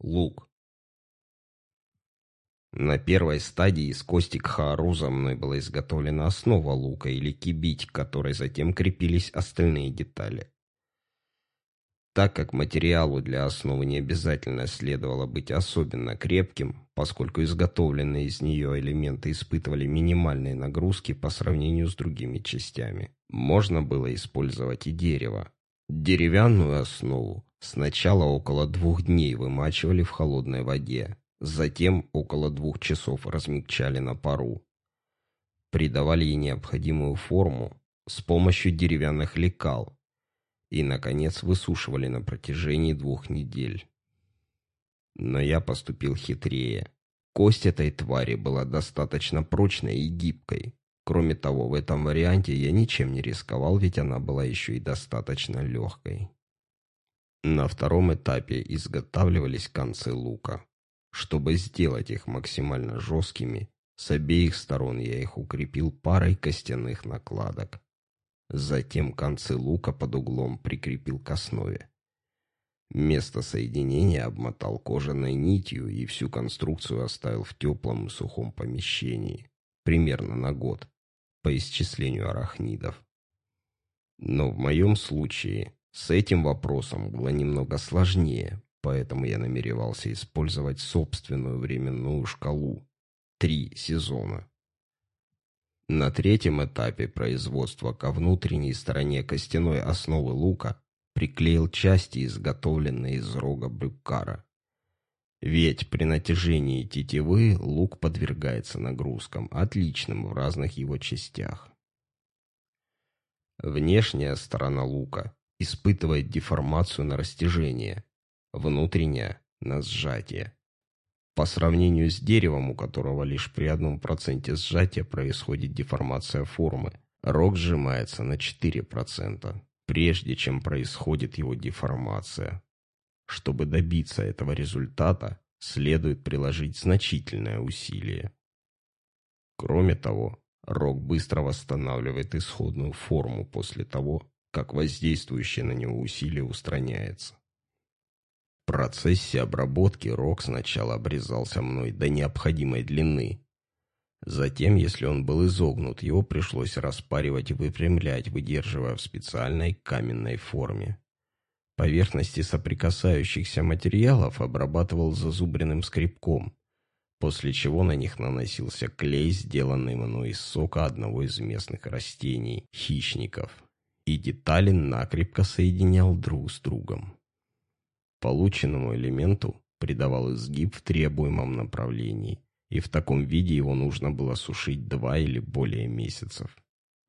Лук. На первой стадии из кости кхааруза мной была изготовлена основа лука или кибить, к которой затем крепились остальные детали. Так как материалу для основы не обязательно следовало быть особенно крепким, поскольку изготовленные из нее элементы испытывали минимальные нагрузки по сравнению с другими частями, можно было использовать и дерево. Деревянную основу сначала около двух дней вымачивали в холодной воде, затем около двух часов размягчали на пару. Придавали ей необходимую форму с помощью деревянных лекал, и, наконец, высушивали на протяжении двух недель. Но я поступил хитрее. Кость этой твари была достаточно прочной и гибкой. Кроме того, в этом варианте я ничем не рисковал, ведь она была еще и достаточно легкой. На втором этапе изготавливались концы лука. Чтобы сделать их максимально жесткими, с обеих сторон я их укрепил парой костяных накладок. Затем концы лука под углом прикрепил к основе. Место соединения обмотал кожаной нитью и всю конструкцию оставил в теплом и сухом помещении, примерно на год, по исчислению арахнидов. Но в моем случае с этим вопросом было немного сложнее, поэтому я намеревался использовать собственную временную шкалу – три сезона. На третьем этапе производства ко внутренней стороне костяной основы лука приклеил части, изготовленные из рога брюккара. Ведь при натяжении тетивы лук подвергается нагрузкам, отличным в разных его частях. Внешняя сторона лука испытывает деформацию на растяжение, внутренняя – на сжатие. По сравнению с деревом, у которого лишь при одном проценте сжатия происходит деформация формы, рог сжимается на 4%, прежде чем происходит его деформация. Чтобы добиться этого результата, следует приложить значительное усилие. Кроме того, рог быстро восстанавливает исходную форму после того, как воздействующее на него усилие устраняется. В процессе обработки рог сначала обрезался мной до необходимой длины. Затем, если он был изогнут, его пришлось распаривать и выпрямлять, выдерживая в специальной каменной форме. Поверхности соприкасающихся материалов обрабатывал зазубренным скребком, после чего на них наносился клей, сделанный мной из сока одного из местных растений, хищников, и детали накрепко соединял друг с другом. Полученному элементу придавал изгиб в требуемом направлении, и в таком виде его нужно было сушить два или более месяцев.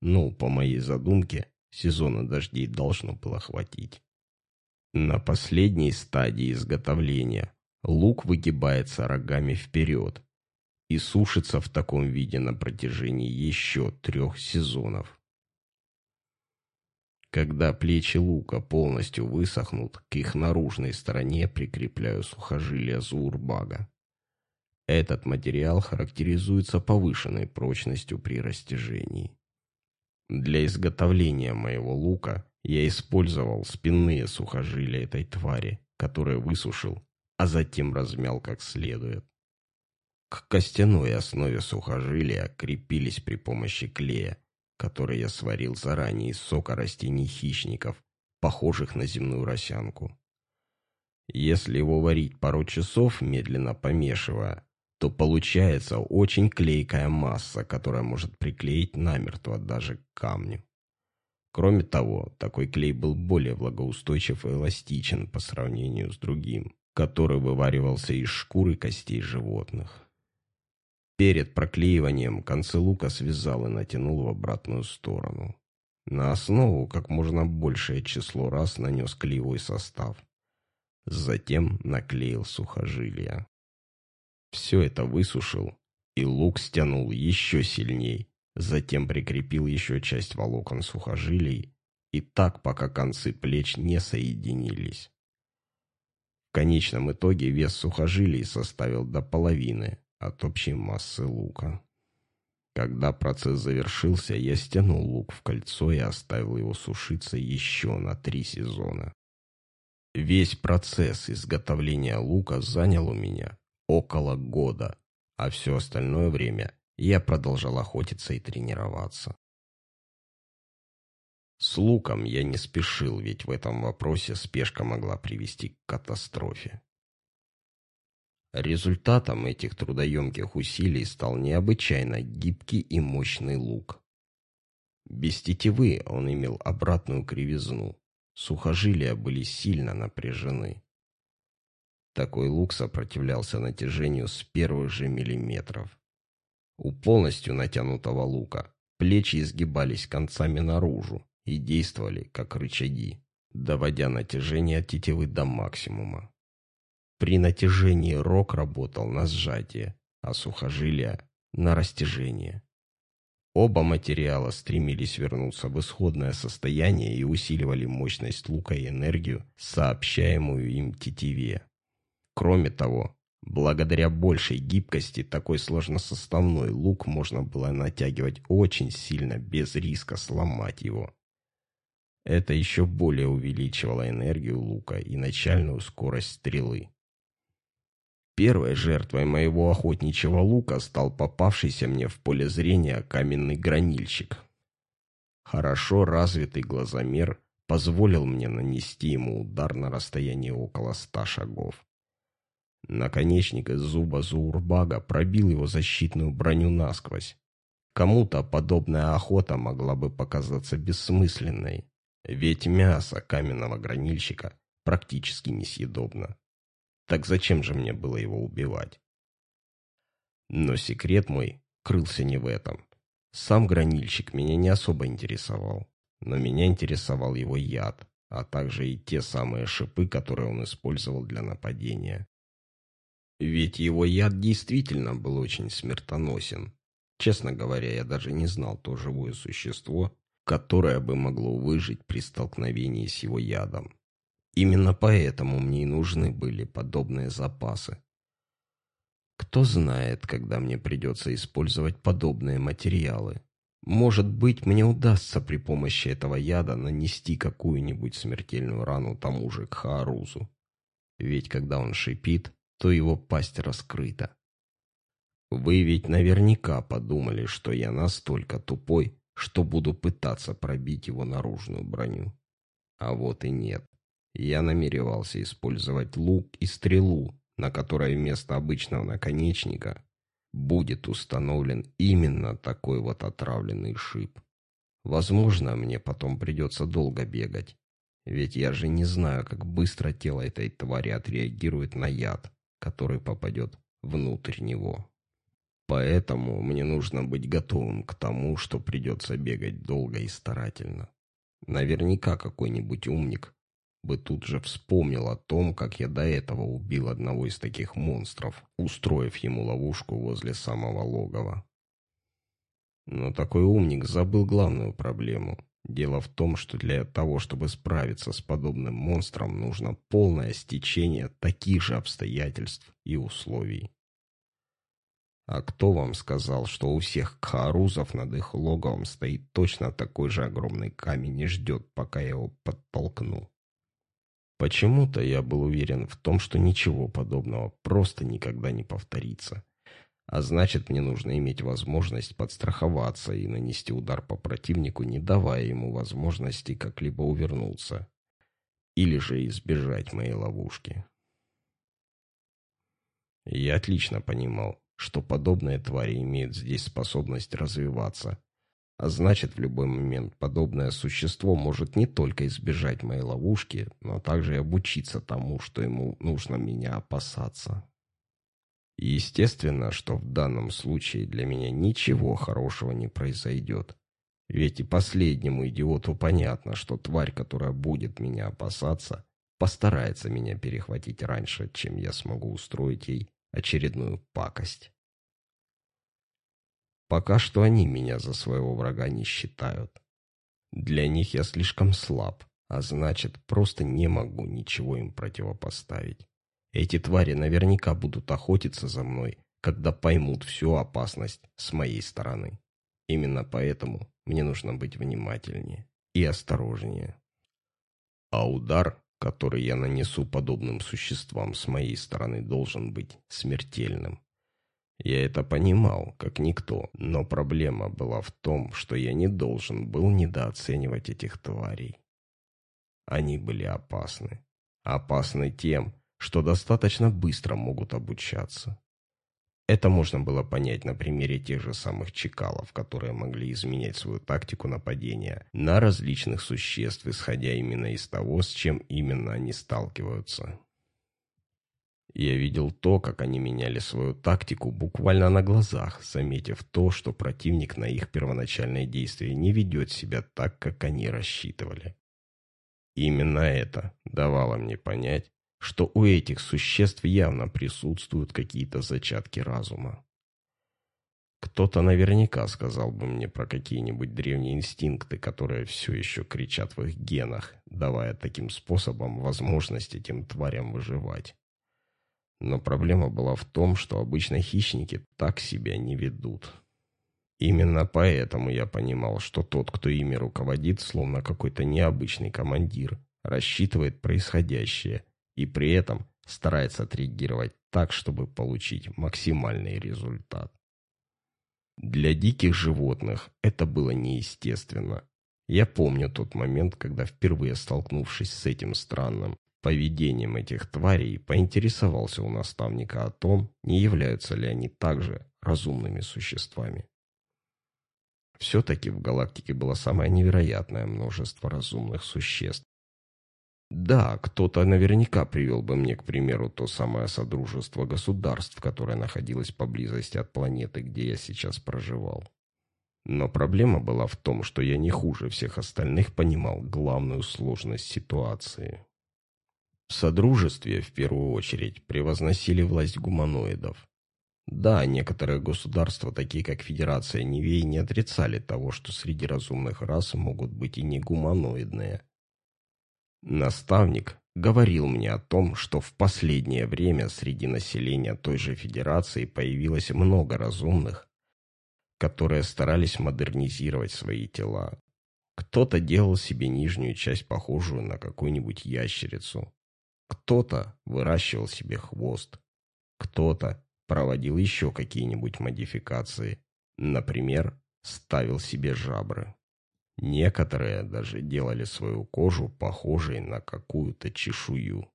Ну, по моей задумке, сезона дождей должно было хватить. На последней стадии изготовления лук выгибается рогами вперед и сушится в таком виде на протяжении еще трех сезонов. Когда плечи лука полностью высохнут, к их наружной стороне прикрепляю сухожилия зурбага. Этот материал характеризуется повышенной прочностью при растяжении. Для изготовления моего лука я использовал спинные сухожилия этой твари, которые высушил, а затем размял как следует. К костяной основе сухожилия крепились при помощи клея, который я сварил заранее из сока растений хищников, похожих на земную росянку. Если его варить пару часов, медленно помешивая, то получается очень клейкая масса, которая может приклеить намертво даже к камню. Кроме того, такой клей был более влагоустойчив и эластичен по сравнению с другим, который вываривался из шкуры костей животных. Перед проклеиванием концы лука связал и натянул в обратную сторону. На основу как можно большее число раз нанес клеевой состав. Затем наклеил сухожилия. Все это высушил, и лук стянул еще сильней. Затем прикрепил еще часть волокон сухожилий, и так, пока концы плеч не соединились. В конечном итоге вес сухожилий составил до половины, от общей массы лука. Когда процесс завершился, я стянул лук в кольцо и оставил его сушиться еще на три сезона. Весь процесс изготовления лука занял у меня около года, а все остальное время я продолжал охотиться и тренироваться. С луком я не спешил, ведь в этом вопросе спешка могла привести к катастрофе. Результатом этих трудоемких усилий стал необычайно гибкий и мощный лук. Без тетивы он имел обратную кривизну, сухожилия были сильно напряжены. Такой лук сопротивлялся натяжению с первых же миллиметров. У полностью натянутого лука плечи изгибались концами наружу и действовали как рычаги, доводя натяжение тетивы до максимума. При натяжении рог работал на сжатие, а сухожилия – на растяжение. Оба материала стремились вернуться в исходное состояние и усиливали мощность лука и энергию, сообщаемую им тетиве. Кроме того, благодаря большей гибкости такой сложносоставной лук можно было натягивать очень сильно без риска сломать его. Это еще более увеличивало энергию лука и начальную скорость стрелы. Первой жертвой моего охотничьего лука стал попавшийся мне в поле зрения каменный гранильщик. Хорошо развитый глазомер позволил мне нанести ему удар на расстоянии около ста шагов. Наконечник из зуба Зуурбага пробил его защитную броню насквозь. Кому-то подобная охота могла бы показаться бессмысленной, ведь мясо каменного гранильщика практически несъедобно. Так зачем же мне было его убивать? Но секрет мой крылся не в этом. Сам гранильщик меня не особо интересовал, но меня интересовал его яд, а также и те самые шипы, которые он использовал для нападения. Ведь его яд действительно был очень смертоносен. Честно говоря, я даже не знал то живое существо, которое бы могло выжить при столкновении с его ядом. Именно поэтому мне и нужны были подобные запасы. Кто знает, когда мне придется использовать подобные материалы. Может быть, мне удастся при помощи этого яда нанести какую-нибудь смертельную рану тому же Кхаарузу. Ведь когда он шипит, то его пасть раскрыта. Вы ведь наверняка подумали, что я настолько тупой, что буду пытаться пробить его наружную броню. А вот и нет я намеревался использовать лук и стрелу, на которой вместо обычного наконечника будет установлен именно такой вот отравленный шип. Возможно, мне потом придется долго бегать, ведь я же не знаю, как быстро тело этой твари отреагирует на яд, который попадет внутрь него. Поэтому мне нужно быть готовым к тому, что придется бегать долго и старательно. Наверняка какой-нибудь умник бы тут же вспомнил о том, как я до этого убил одного из таких монстров, устроив ему ловушку возле самого логова. Но такой умник забыл главную проблему. Дело в том, что для того, чтобы справиться с подобным монстром, нужно полное стечение таких же обстоятельств и условий. А кто вам сказал, что у всех кхарузов над их логовом стоит точно такой же огромный камень и ждет, пока я его подтолкну? Почему-то я был уверен в том, что ничего подобного просто никогда не повторится. А значит, мне нужно иметь возможность подстраховаться и нанести удар по противнику, не давая ему возможности как-либо увернуться. Или же избежать моей ловушки. Я отлично понимал, что подобные твари имеют здесь способность развиваться, а значит, в любой момент подобное существо может не только избежать моей ловушки, но также и обучиться тому, что ему нужно меня опасаться. И естественно, что в данном случае для меня ничего хорошего не произойдет. Ведь и последнему идиоту понятно, что тварь, которая будет меня опасаться, постарается меня перехватить раньше, чем я смогу устроить ей очередную пакость. Пока что они меня за своего врага не считают. Для них я слишком слаб, а значит, просто не могу ничего им противопоставить. Эти твари наверняка будут охотиться за мной, когда поймут всю опасность с моей стороны. Именно поэтому мне нужно быть внимательнее и осторожнее. А удар который я нанесу подобным существам с моей стороны, должен быть смертельным. Я это понимал, как никто, но проблема была в том, что я не должен был недооценивать этих тварей. Они были опасны. Опасны тем, что достаточно быстро могут обучаться. Это можно было понять на примере тех же самых чекалов, которые могли изменять свою тактику нападения на различных существ, исходя именно из того, с чем именно они сталкиваются. Я видел то, как они меняли свою тактику буквально на глазах, заметив то, что противник на их первоначальное действие не ведет себя так, как они рассчитывали. Именно это давало мне понять, что у этих существ явно присутствуют какие-то зачатки разума. Кто-то наверняка сказал бы мне про какие-нибудь древние инстинкты, которые все еще кричат в их генах, давая таким способом возможность этим тварям выживать. Но проблема была в том, что обычно хищники так себя не ведут. Именно поэтому я понимал, что тот, кто ими руководит, словно какой-то необычный командир, рассчитывает происходящее и при этом старается отреагировать так, чтобы получить максимальный результат. Для диких животных это было неестественно. Я помню тот момент, когда впервые столкнувшись с этим странным поведением этих тварей, поинтересовался у наставника о том, не являются ли они также разумными существами. Все-таки в галактике было самое невероятное множество разумных существ, да, кто-то наверняка привел бы мне, к примеру, то самое Содружество государств, которое находилось поблизости от планеты, где я сейчас проживал. Но проблема была в том, что я не хуже всех остальных понимал главную сложность ситуации. В Содружестве, в первую очередь, превозносили власть гуманоидов. Да, некоторые государства, такие как Федерация Невей, не отрицали того, что среди разумных рас могут быть и не гуманоидные – Наставник говорил мне о том, что в последнее время среди населения той же Федерации появилось много разумных, которые старались модернизировать свои тела. Кто-то делал себе нижнюю часть похожую на какую-нибудь ящерицу. Кто-то выращивал себе хвост. Кто-то проводил еще какие-нибудь модификации. Например, ставил себе жабры. Некоторые даже делали свою кожу похожей на какую-то чешую.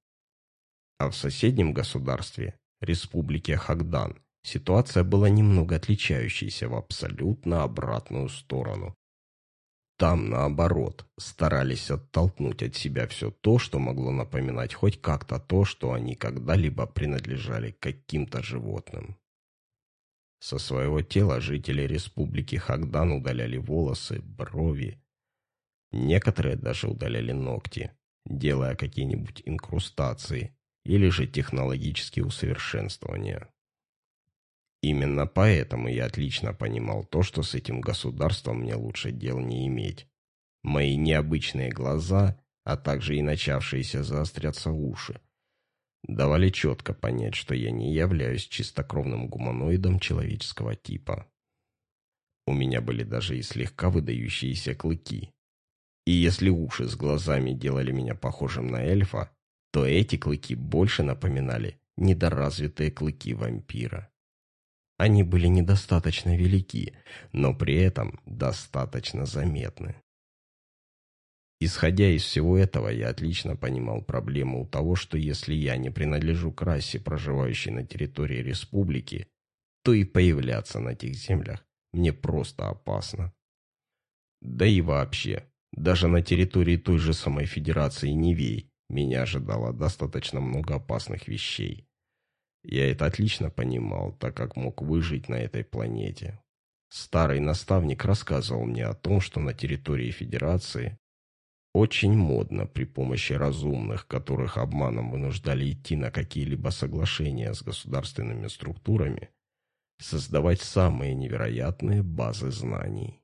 А в соседнем государстве, республике Хагдан, ситуация была немного отличающейся в абсолютно обратную сторону. Там, наоборот, старались оттолкнуть от себя все то, что могло напоминать хоть как-то то, что они когда-либо принадлежали каким-то животным. Со своего тела жители республики Хагдан удаляли волосы, брови. Некоторые даже удаляли ногти, делая какие-нибудь инкрустации или же технологические усовершенствования. Именно поэтому я отлично понимал то, что с этим государством мне лучше дел не иметь. Мои необычные глаза, а также и начавшиеся заостряться уши, давали четко понять, что я не являюсь чистокровным гуманоидом человеческого типа. У меня были даже и слегка выдающиеся клыки. И если уши с глазами делали меня похожим на эльфа, то эти клыки больше напоминали недоразвитые клыки вампира. Они были недостаточно велики, но при этом достаточно заметны. Исходя из всего этого, я отлично понимал проблему того, что если я не принадлежу к расе, проживающей на территории республики, то и появляться на этих землях мне просто опасно. Да и вообще, даже на территории той же самой Федерации Невей меня ожидало достаточно много опасных вещей. Я это отлично понимал, так как мог выжить на этой планете. Старый наставник рассказывал мне о том, что на территории Федерации очень модно при помощи разумных, которых обманом вынуждали идти на какие-либо соглашения с государственными структурами, создавать самые невероятные базы знаний.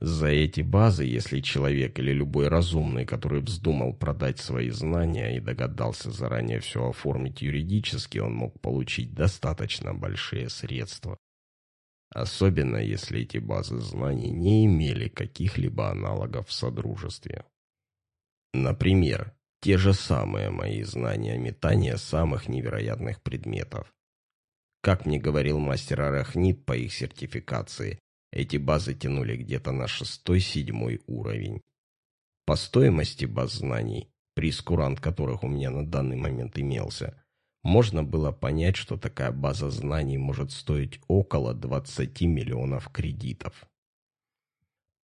За эти базы, если человек или любой разумный, который вздумал продать свои знания и догадался заранее все оформить юридически, он мог получить достаточно большие средства. Особенно, если эти базы знаний не имели каких-либо аналогов в Содружестве. Например, те же самые мои знания метания самых невероятных предметов. Как мне говорил мастер Арахнит по их сертификации, эти базы тянули где-то на шестой-седьмой уровень. По стоимости баз знаний, прескурант которых у меня на данный момент имелся, можно было понять, что такая база знаний может стоить около 20 миллионов кредитов.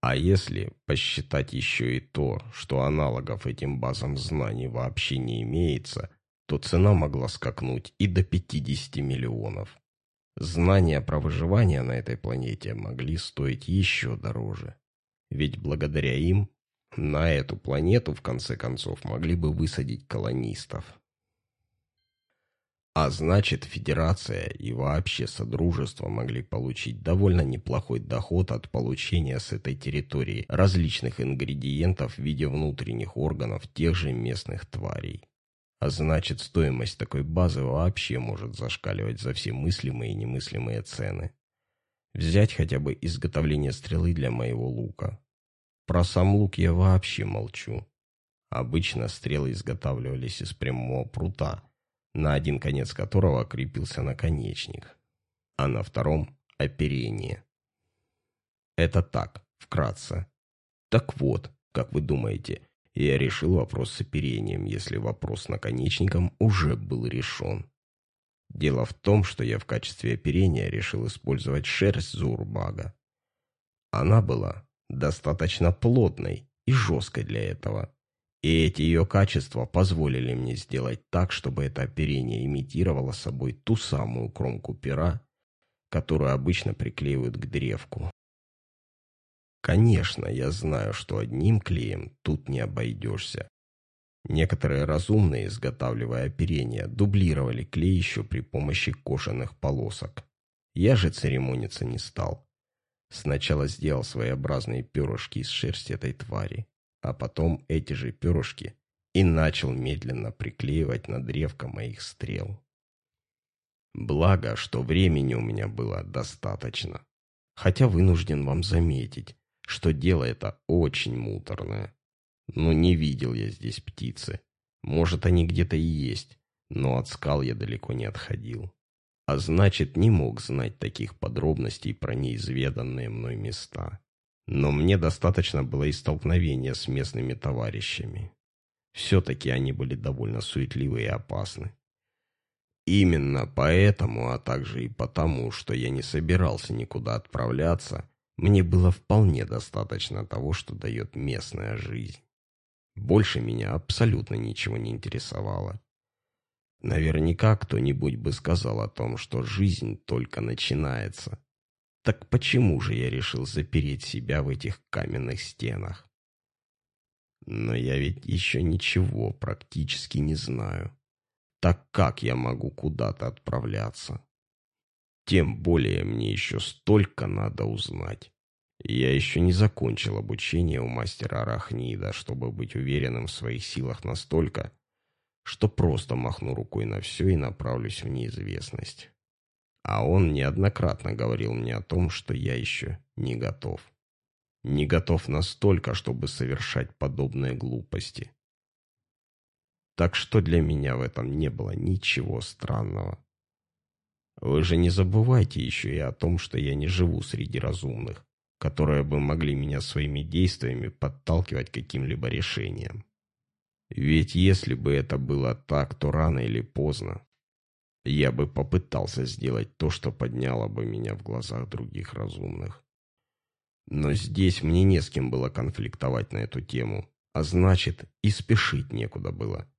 А если посчитать еще и то, что аналогов этим базам знаний вообще не имеется, то цена могла скакнуть и до 50 миллионов. Знания про выживание на этой планете могли стоить еще дороже. Ведь благодаря им на эту планету, в конце концов, могли бы высадить колонистов. А значит, Федерация и вообще Содружество могли получить довольно неплохой доход от получения с этой территории различных ингредиентов в виде внутренних органов тех же местных тварей. А значит, стоимость такой базы вообще может зашкаливать за все мыслимые и немыслимые цены. Взять хотя бы изготовление стрелы для моего лука. Про сам лук я вообще молчу. Обычно стрелы изготавливались из прямого прута, на один конец которого крепился наконечник, а на втором – оперение. Это так, вкратце. Так вот, как вы думаете, я решил вопрос с оперением, если вопрос с наконечником уже был решен. Дело в том, что я в качестве оперения решил использовать шерсть Зурбага. Она была достаточно плотной и жесткой для этого. И эти ее качества позволили мне сделать так, чтобы это оперение имитировало собой ту самую кромку пера, которую обычно приклеивают к древку. Конечно, я знаю, что одним клеем тут не обойдешься. Некоторые разумные, изготавливая оперение, дублировали клей еще при помощи кожаных полосок. Я же церемониться не стал. Сначала сделал своеобразные перышки из шерсти этой твари а потом эти же перышки и начал медленно приклеивать на древко моих стрел. Благо, что времени у меня было достаточно. Хотя вынужден вам заметить, что дело это очень муторное. Но не видел я здесь птицы. Может, они где-то и есть, но от скал я далеко не отходил. А значит, не мог знать таких подробностей про неизведанные мной места. Но мне достаточно было и столкновения с местными товарищами. Все-таки они были довольно суетливы и опасны. Именно поэтому, а также и потому, что я не собирался никуда отправляться, мне было вполне достаточно того, что дает местная жизнь. Больше меня абсолютно ничего не интересовало. Наверняка кто-нибудь бы сказал о том, что жизнь только начинается, так почему же я решил запереть себя в этих каменных стенах? Но я ведь еще ничего практически не знаю. Так как я могу куда-то отправляться? Тем более мне еще столько надо узнать. Я еще не закончил обучение у мастера Арахнида, чтобы быть уверенным в своих силах настолько, что просто махну рукой на все и направлюсь в неизвестность. А он неоднократно говорил мне о том, что я еще не готов. Не готов настолько, чтобы совершать подобные глупости. Так что для меня в этом не было ничего странного. Вы же не забывайте еще и о том, что я не живу среди разумных, которые бы могли меня своими действиями подталкивать к каким-либо решениям. Ведь если бы это было так, то рано или поздно я бы попытался сделать то, что подняло бы меня в глазах других разумных. Но здесь мне не с кем было конфликтовать на эту тему, а значит, и спешить некуда было.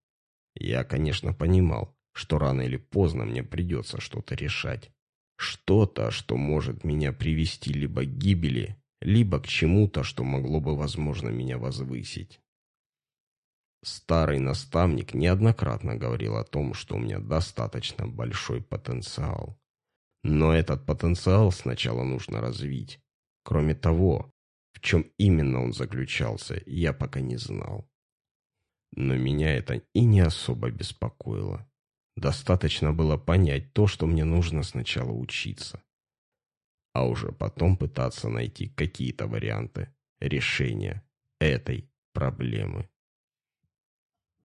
Я, конечно, понимал, что рано или поздно мне придется что-то решать. Что-то, что может меня привести либо к гибели, либо к чему-то, что могло бы, возможно, меня возвысить. Старый наставник неоднократно говорил о том, что у меня достаточно большой потенциал. Но этот потенциал сначала нужно развить. Кроме того, в чем именно он заключался, я пока не знал. Но меня это и не особо беспокоило. Достаточно было понять то, что мне нужно сначала учиться. А уже потом пытаться найти какие-то варианты решения этой проблемы.